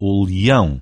O leão.